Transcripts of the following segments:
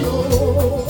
Hallelujah.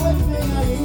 always been a